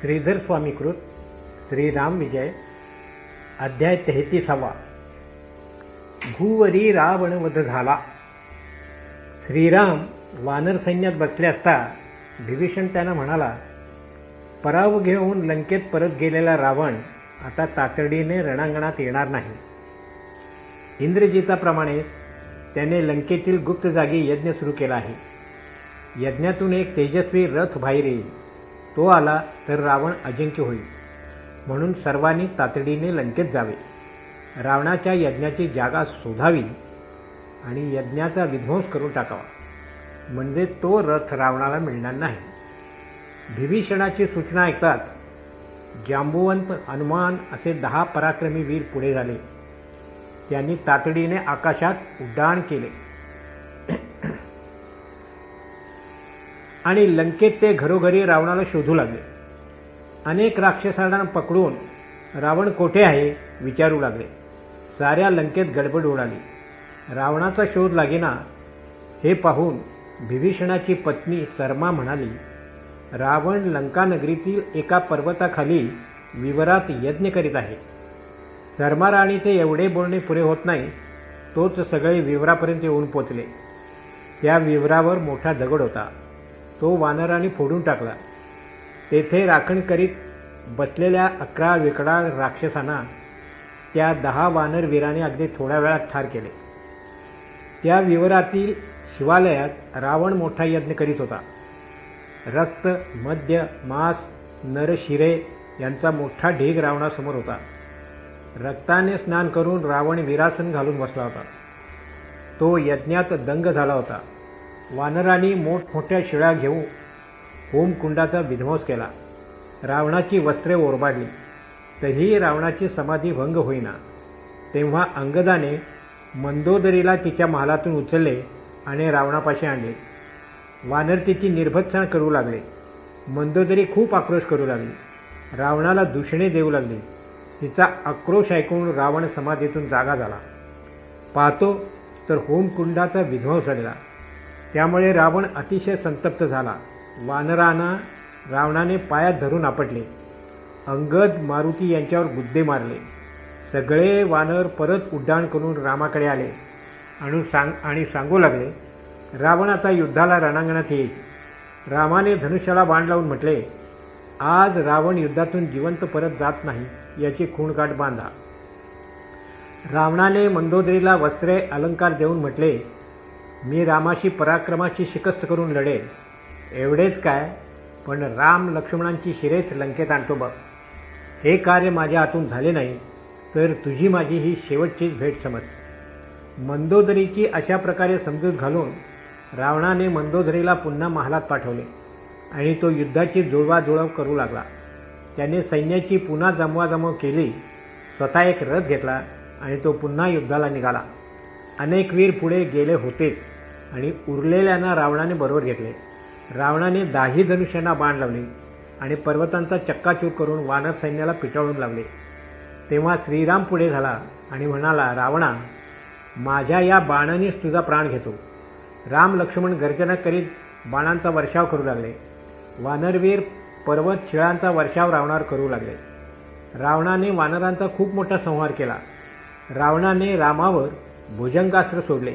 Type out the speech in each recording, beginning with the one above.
श्रीधर स्वामीकृत श्रीराम विजय अध्याय तेहतीसावा. भूवरी रावणवध झाला. श्रीराम वानर सैन्यात बसले असता विभीषण त्यांना म्हणाला पराव घेऊन लंकेत परत गेलेला रावण आता तातडीने रणांगणात येणार नाही. इंद्रजीताप्रमाणे त्याने लंकेतील गुप्त जागी यज्ञ सुरू केला आहे. यज्ञातून एक तेजस्वी रथ बाहेर येईल. तो आला तर रावण अजिंक्य होईल. म्हणून सर्वांनी तातडीने लंकेत जावे. रावणाच्या यज्ञाची जागा शोधावी आणि यज्ञाचा विध्वंस करून टाकावा. म्हणजे तो रथ रावणाला मिळणार नाही. विभीषणाची सूचना ऐकतात जांबुवंत हनुमान असे दहा पराक्रमी वीर पुढे झाले. त्यांनी तातडीने आकाशात उड्डाण केले. आणि लंकेत ते घरोघरी रावणाला शोधू लागले. अनेक राक्षसांना पकडून रावण कोठे आहे विचारू लागले. साऱ्या लंकेत गडबड उडाली. रावणाचा शोध लागेना हे पाहून विभीषणाची पत्नी सर्मा म्हणाली रावण लंकानगरीतील एका पर्वताखाली विवरात यज्ञ करीत आहे. सर्मा राणीचे एवढे बोलणे पुरे होत नाही तोच सगळे विवरापर्यंत येऊन पोचले. त्या विवरावर मोठा दगड होता. तो वानराने फोडून टाकला. तेथे राखण करीत बसलेल्या अकरा विकडा राक्षसांना त्या दहा वानर वीराने अगदी थोड्या वेळात ठार केले. त्या विवरातील शिवालयात रावण मोठा यज्ञ करीत होता. रक्त मद्य मांस नरशिरे यांचा मोठा ढीग रावणासमोर होता. रक्ताने स्नान करून रावण विरासन घालून बसला होता. तो यज्ञात दंग झाला होता. वानरांनी मोठमोठ्या शिळा घेऊन होमकुंडाचा विध्वंस केला. रावणाची वस्त्रे ओरबाडली. तरीही रावणाची समाधी भंग होईना. तेव्हा अंगदाने मंदोदरीला तिच्या महालातून उचलले आणि रावणापाशी आणले. वानर तिची निर्भत्सण करू लागले. मंदोदरी खूप आक्रोश करू लागली. रावणाला दूषणे देऊ लागली. तिचा आक्रोश ऐकून रावण समाधीतून जागा झाला. पाहतो तर होमकुंडाचा विध्वंस झालेला. त्यामुळे रावण अतिशय संतप्त झाला. वानरांना रावणाने पायात धरून आपटले. अंगद मारुती यांच्यावर गुद्दे मारले. सगळे वानर परत उड्डाण करून रामाकडे आले. आणि सांग आणि सांगू लागले रावण आता युद्धाला रणांगणात येईल. रामाने धनुष्याला बाण लावून म्हटले आज रावण युद्धातून जिवंत परत जात नाही याची खूणगाठ बांधा. रावणाने मंदोदरीला वस्त्रे अलंकार देऊन म्हटले मी रामाशी पराक्रमाची शिकस्त करून लढेन. एवढेच काय पण राम लक्ष्मणांची शिरेच लंकेत आणतो बघ. हे कार्य माझ्या हातून झाले नाही तर तुझी माझी ही शेवटचीच भेट समज. मंदोदरीची अशा प्रकारे समजूत घालून रावणाने मंदोदरीला पुन्हा महालात पाठवले आणि तो युद्धाची जुळवाजुळव करू लागला. त्याने सैन्याची पुन्हा जमवाजमव केली स्वतः एक रथ घेतला आणि तो पुन्हा युद्धाला निघाला. अनेक वीर पुढे गेले होतेच आणि उरलेल्यांना रावणाने बरोबर घेतले. रावणाने दाही धनुष्यांना बाण लावले आणि पर्वतांचा चक्काचूर करून वानर सैन्याला पिटाळून लावले. तेव्हा श्रीराम पुढे झाला आणि म्हणाला रावणा माझ्या या बाणानेच तुझा प्राण घेतो. राम लक्ष्मण गर्जना करीत बाणांचा वर्षाव करू लागले. वानरवीर पर्वत शिळांचा वर्षाव रावणावर करू लागले. रावणाने वानरांचा खूप मोठा संहार केला. रावणाने रामावर भुजंगास्त्र सोडले.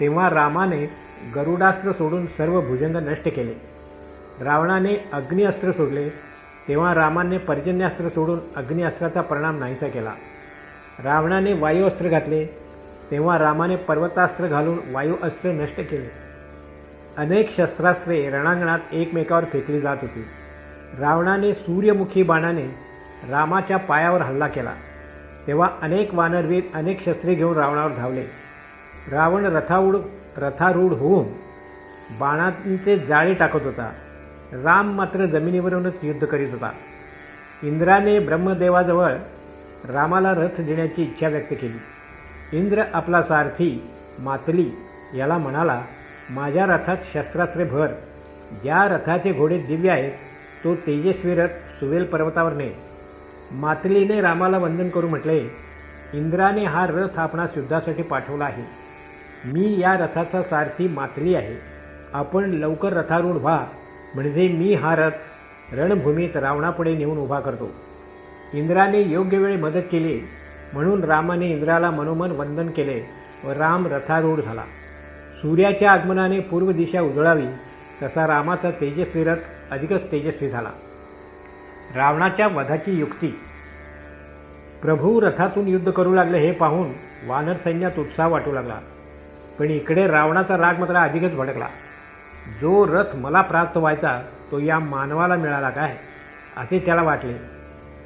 तेव्हा रामाने गरुडास्त्र सोडून सर्व भुजंग नष्ट केले. रावणाने अग्निअस्त्र सोडले. तेव्हा रामाने पर्जन्यास्त्र सोडून अग्निअस्त्राचा परिणाम नाहीसा केला. रावणाने वायूअस्त्र घातले. तेव्हा रामाने पर्वतास्त्र घालून वायूअस्त्र नष्ट केले. अनेक शस्त्रास्त्रे रणांगणात एकमेकावर फेकली जात होती. रावणाने सूर्यमुखी बाणाने रामाच्या पायावर हल्ला केला. तेव्हा अनेक वानरवीर अनेक शस्त्रे घेऊन रावणावर धावले. रावण रथाऊड रथारूढ होऊन बाणांचे जाळे टाकत होता. राम मात्र जमिनीवरूनच युद्ध करीत होता. इंद्राने ब्रह्मदेवाजवळ रामाला रथ देण्याची इच्छा व्यक्त केली. इंद्र आपला सारथी मातली याला म्हणाला माझ्या रथात शस्त्रास्त्रे भर. ज्या रथाचे घोडे दिव्य आहेत तो तेजस्वी रथ सुवेल पर्वतावर ने मातलीने रामाला वंदन करू म्हटले इंद्राने हा रथ आपणास युद्धासाठी पाठवला आहे. मी या रथाचा सारथी मातली आहे. आपण लवकर रथारूढ व्हा म्हणजे मी हा रथ रणभूमीत रावणापुढे नेऊन उभा करतो. इंद्राने योग्य वेळी मदत केली म्हणून रामाने इंद्राला मनोमन वंदन केले व राम रथारूढ झाला. सूर्याच्या आगमनाने पूर्व दिशा उजळावी तसा रामाचा तेजस्वी रथ अधिकच तेजस्वी झाला. रावणाच्या वधाची युक्ती. प्रभू रथातून युद्ध करू लागले हे पाहून वानर सैन्यात उत्साह वाटू लागला. पण इकडे रावणाचा राग मात्र अधिकच भडकला. जो रथ मला प्राप्त व्हायचा तो या मानवाला मिळाला काय? असे त्याला वाटले.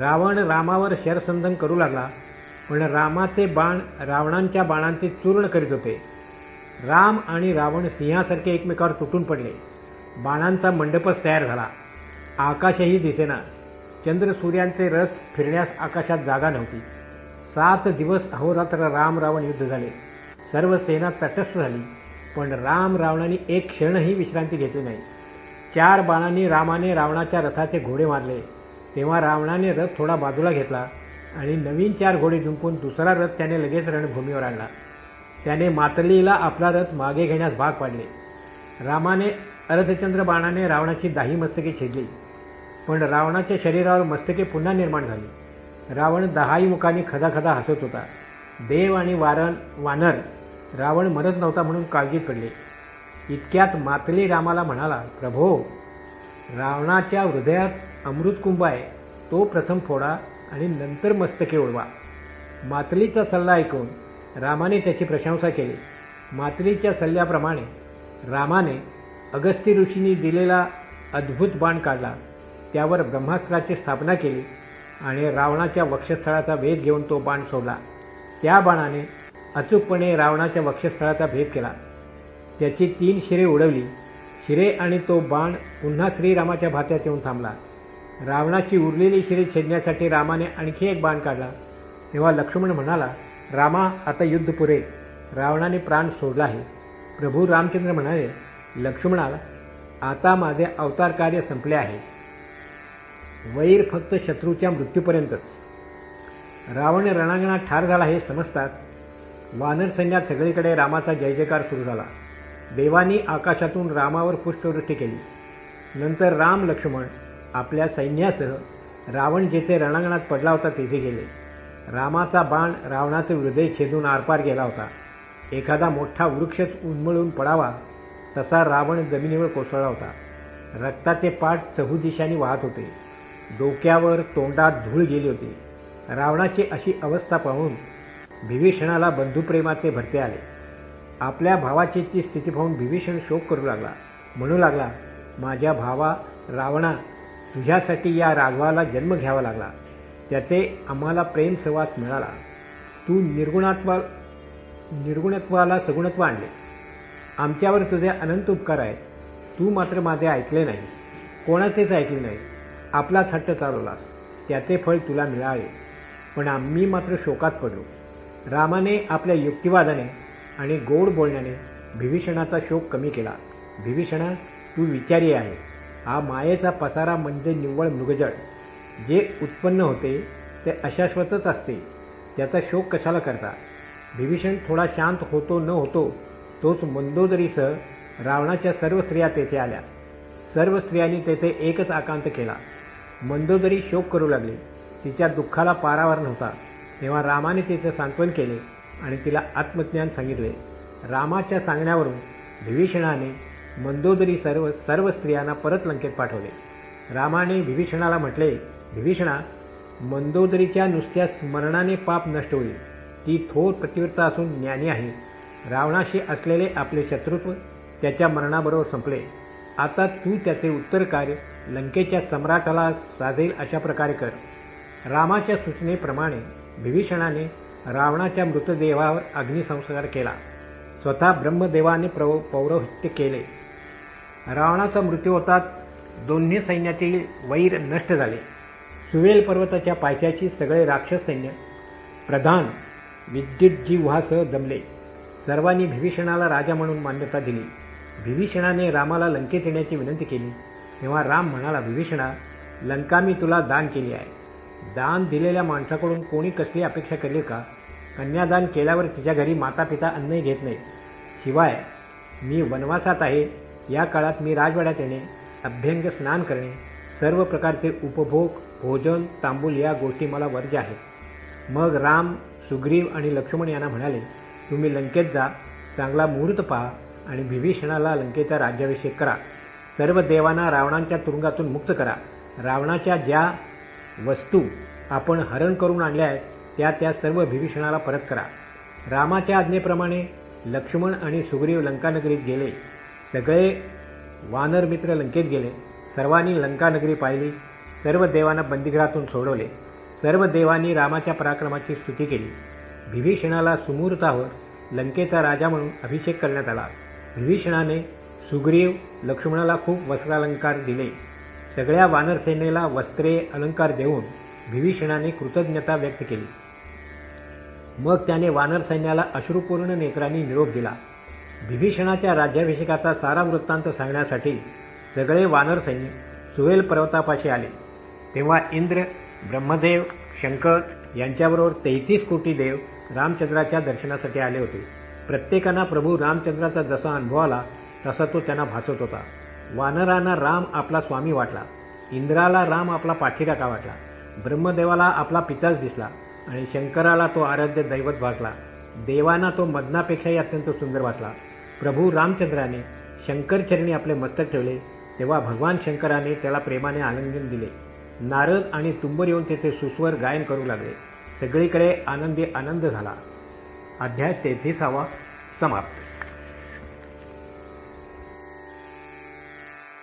रावण रामावर शरसंधन करू लागला पण रामाचे बाण रावणांच्या बाणांचे चूर्ण करीत होते. राम आणि रावण सिंहासारखे एकमेकावर तुटून पडले. बाणांचा मंडपच तयार झाला. आकाशही दिसेना. चंद्र सूर्यांचे रथ फिरण्यास आकाशात जागा नव्हती. सात दिवस अहोरात्र राम रावण युद्ध झाले. सर्व सेना तटस्थ झाली. पण राम रावणाने एक क्षणही विश्रांती घेतली नाही. चार बाणांनी रामाने रावणाच्या रथाचे घोडे मारले. तेव्हा रावणाने रथ थोडा बाजूला घेतला आणि नवीन चार घोडे जिंकून दुसरा रथ त्याने लगेच रणभूमीवर आणला. त्याने मातलीला आपला रथ मागे घेण्यास भाग पाडले. रामाने अर्धचंद्र बाणाने रावणाची दाही मस्तके छेदली. पण रावणाच्या शरीरावर मस्तके पुन्हा निर्माण झाली. रावण दहाही खदा खदाखदा हसत होता. देव आणि वारण वानर रावण मरत नव्हता म्हणून काळजीत पडले. इतक्यात मातली रामाला म्हणाला प्रभो रावणाच्या हृदयात अमृतकुंभ आहे. तो प्रथम फोडा आणि नंतर मस्तके ओळवा मातलीचा सल्ला ऐकून रामाने त्याची प्रशंसा केली. मातलीच्या सल्ल्याप्रमाणे रामाने अगस्ती ऋषींनी दिलेला अद्भुत बाण काढला. त्यावर ब्रह्मास्त्राची स्थापना केली आणि रावणाच्या वक्षस्थळाचा भेद घेऊन तो बाण सोडला. त्या बाणाने अचूकपणे रावणाच्या वक्षस्थळाचा भेद केला. त्याची तीन शिरे उडवली. शिरे आणि तो बाण पुन्हा श्रीरामाच्या भात्यात येऊन थांबला. रावणाची उरलेली शिरे छेदण्यासाठी रामाने आणखी एक बाण काढला. तेव्हा लक्ष्मण म्हणाला रामा आता युद्ध पुरे. रावणाने प्राण सोडला आहे. प्रभू रामचंद्र म्हणाले लक्ष्मणाला आता माझे अवतार कार्य संपले आहे. वैर फक्त शत्रूच्या मृत्यूपर्यंतच रावण रणांगणात ठार झाला हे समजतात. वानर सैन्यात सगळीकडे रामाचा जय जयकार सुरू झाला. देवानी आकाशातून रामावर पुष्पवृष्टी केली. नंतर राम लक्ष्मण आपल्या सैन्यासह रावण जेथे रणांगणात पडला होता तेथे गेले. रामाचा बाण रावणाचे हृदय छेदून आरपार गेला होता. एखादा मोठा वृक्षच उन्मळून पडावा तसा रावण जमिनीवर कोसळला होता. रक्ताचे पाठ चहू दिशांनी वाहत होते. डोक्यावर तोंडात धूळ गेली होती. रावणाची अशी अवस्था पाहून विभीषणाला बंधुप्रेमाचे भरते आले. आपल्या भावाची ती स्थिती पाहून विभीषण शोक करू लागला. म्हणू लागला माझ्या भावा रावणा तुझ्यासाठी या राघवाला जन्म घ्यावा लागला. त्याचे आम्हाला प्रेम सहवास मिळाला. तू निर्गुणात्वा निर्गुणत्वाला सगुणत्व आणले. आमच्यावर तुझे अनंत उपकार आहेत. तू मात्र माझे ऐकले नाही. कोणाचेच ऐकले नाही. आपलाच हट्ट चालवलास त्याचे फळ तुला मिळाले पण आम्ही मात्र शोकात पडलो. रामाने आपल्या युक्तिवादाने आणि गोड बोलण्याने विभीषणाचा शोक कमी केला. विभीषणा तू विचारी आहे. हा मायेचा पसारा म्हणजे निव्वळ मृगजळ. जे उत्पन्न होते ते अशाश्वतच असते. त्याचा शोक कशाला करता? विभीषण थोडा शांत होतो न होतो तोच मंदोदरीसह रावणाच्या सर्व स्त्रिया तेथे आल्या. सर्व स्त्रियांनी तेथे एकच आकांत केला. मंदोदरी शोक करू लागली तिच्या दुःखाला पारावर नव्हता. तेव्हा रामाने तिचं सांत्वन केले आणि तिला आत्मज्ञान सांगितले. रामाच्या सांगण्यावरून विभीषणाने मंदोदरी सर्व सर्व स्त्रियांना परत लंकेत पाठवले. रामाने विभीषणाला म्हटले विभीषणा मंदोदरीच्या नुसत्या स्मरणाने पाप नष्ट होईल. ती थोर प्रतिवृत्ता असून ज्ञानी आहे. रावणाशी असलेले आपले शत्रुत्व त्याच्या मरणाबरोबर संपले. आता तू त्याचे उत्तर कार्य लंकेच्या सम्राटाला साधेल अशा प्रकारे कर. रामाच्या सूचनेप्रमाणे विभीषणाने रावणाच्या मृतदेहावर अग्निसंस्कार केला. स्वतः ब्रह्मदेवाने प्रव पौरोहित्य केले. रावणाचा मृत्यू होताच दोन्ही सैन्यातील वैर नष्ट झाले. सुवेल पर्वताच्या पायथ्याची सगळे राक्षस सैन्य प्रधान विद्युत विद्युतजीव्हासह दमले सर्वांनी विभीषणाला राजा म्हणून मान्यता दिली. विभीषणाने रामाला लंकेत येण्याची विनंती केली. तेव्हा राम म्हणाला विभीषणा लंका मी तुला दान केली आहे. दान दिलेल्या माणसाकडून कोणी कसली अपेक्षा करेल का? कन्यादान केल्यावर तिच्या घरी माता पिता अन्नही घेत नाही शिवाय मी वनवासात आहे. या काळात मी राजवाड्यात येणे अभ्यंग स्नान करणे सर्व प्रकारचे उपभोग भोजन तांबूल या गोष्टी मला वर्ज्य आहेत. मग राम सुग्रीव आणि लक्ष्मण यांना म्हणाले तुम्ही लंकेत जा. चांगला मुहूर्त पहा. आणि विभीषणाला लंकेचा राज्याभिषेक करा. सर्व देवांना रावणांच्या तुरुंगातून मुक्त करा. रावणाच्या ज्या वस्तू आपण हरण करून आणल्या आहेत त्या त्या सर्व विभीषणाला परत करा. रामाच्या आज्ञेप्रमाणे लक्ष्मण आणि सुग्रीव लंकानगरीत गेले. सगळे वानर मित्र लंकेत गेले. सर्वांनी लंकानगरी पाहिली. सर्व देवांना बंदिगृहातून सोडवले. सर्व देवांनी रामाच्या पराक्रमाची स्तुती केली. विभीषणाला सुमुहूर्तावर लंकेचा राजा म्हणून अभिषेक करण्यात आला. विभीषणाने सुग्रीव लक्ष्मणाला खूप वस्त्रालंकार दिले. सगळ्या वानरसेनेला वस्त्रे अलंकार देऊन विभीषणाने कृतज्ञता व्यक्त केली. मग त्याने वानर सैन्याला अश्रुपूर्ण नेत्रांनी निरोप दिला. विभीषणाच्या राज्याभिषेकाचा सारा वृत्तांत सांगण्यासाठी सगळे वानर सैनिक सुहेल पर्वतापाशी आले. तेव्हा इंद्र ब्रह्मदेव शंकर यांच्याबरोबर तेहतीस कोटी देव रामचंद्राच्या दर्शनासाठी आले होते. प्रत्येकांना प्रभू रामचंद्राचा जसा अनुभव आला तसा तो त्यांना भासत होता. वानरांना राम आपला स्वामी वाटला. इंद्राला राम आपला पाठीराका वाटला. ब्रह्मदेवाला आपला पिताच दिसला. आणि शंकराला तो आराध्य दैवत भासला. देवांना तो मदनापेक्षाही अत्यंत सुंदर वाटला. प्रभू रामचंद्राने शंकरचरणी आपले मस्तक ठेवले तेव्हा भगवान शंकराने त्याला प्रेमाने आलिंगन दिले. नारद आणि तुंबर येऊन तेथे सुस्वर गायन करू लागले. सगळीकडे आनंदी आनंद झाला. अध्याय तेहतीसावा समाप्त.